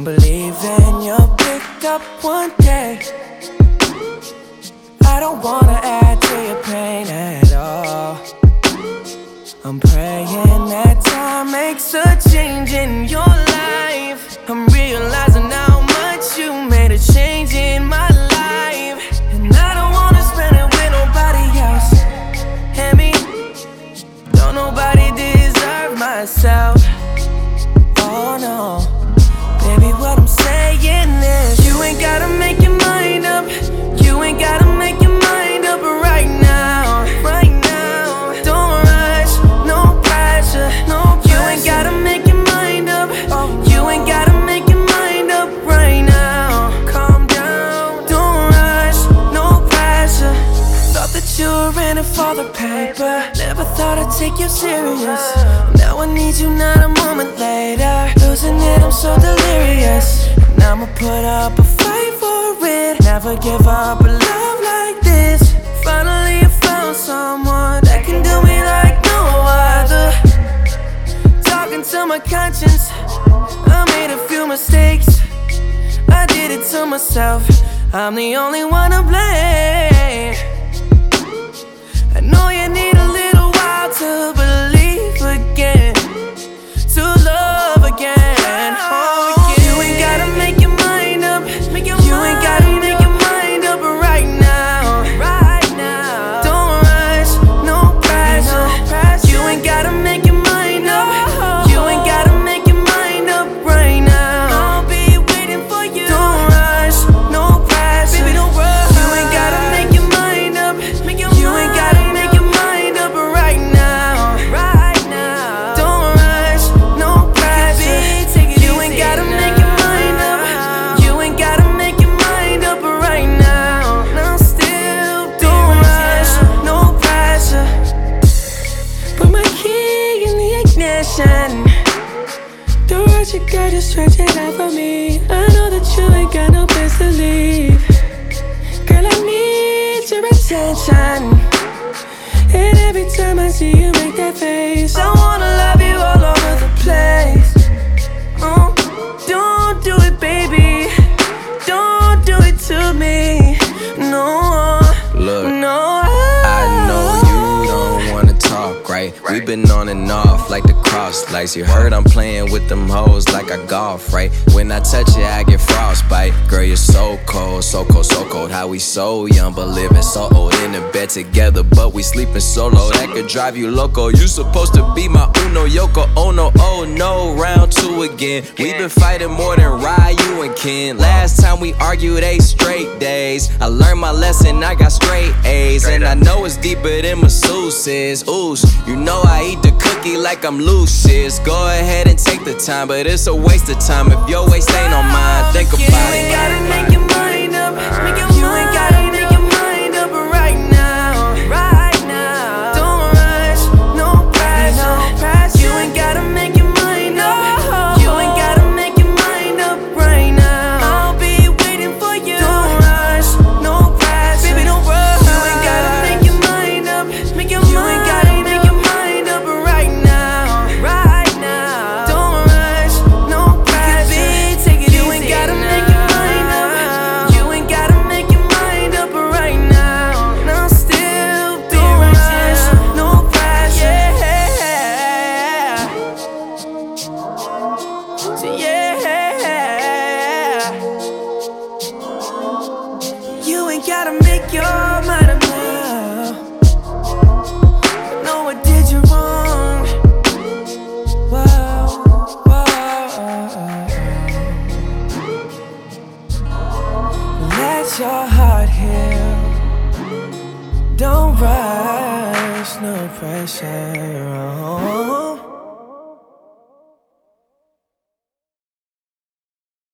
I'm believing you'll pick up one day. I don't wanna add to your pain at all. I'm praying that time makes a change in your life. I'm realizing it for the paper. Never thought I'd take you serious. Now I need you, not a moment later. Losing it, I'm so delirious. And I'ma put up a fight for it. Never give up a love like this. Finally, I found someone that can do me like no other. Talking to my conscience, I made a few mistakes. I did it to myself. I'm the only one to blame. Attention. And every time I see you make that face, cross lights. You heard I'm playing with them hoes like I golf, right? When I touch it, I get frostbite. Girl, you're so cold, so cold, so cold. How we so young, but living so old in the bed together, but we sleeping solo. That could drive you loco. You supposed to be my Uno Yoko Ono. Oh no, round two again. we been fighting more than Ryu and Ken. Last time we argued eight straight days. I learned my lesson, I got straight A's. And I know it's deeper than masseuses. Oosh, you know I eat the like I'm loose. Lucius. Go ahead and take the time, but it's a waste of time if your waist ain't on mine. Think You about it. gotta make your mind up. Gotta make your mind up now. I I did you wrong. Whoa, whoa. Let your heart heal. Don't rush, no pressure.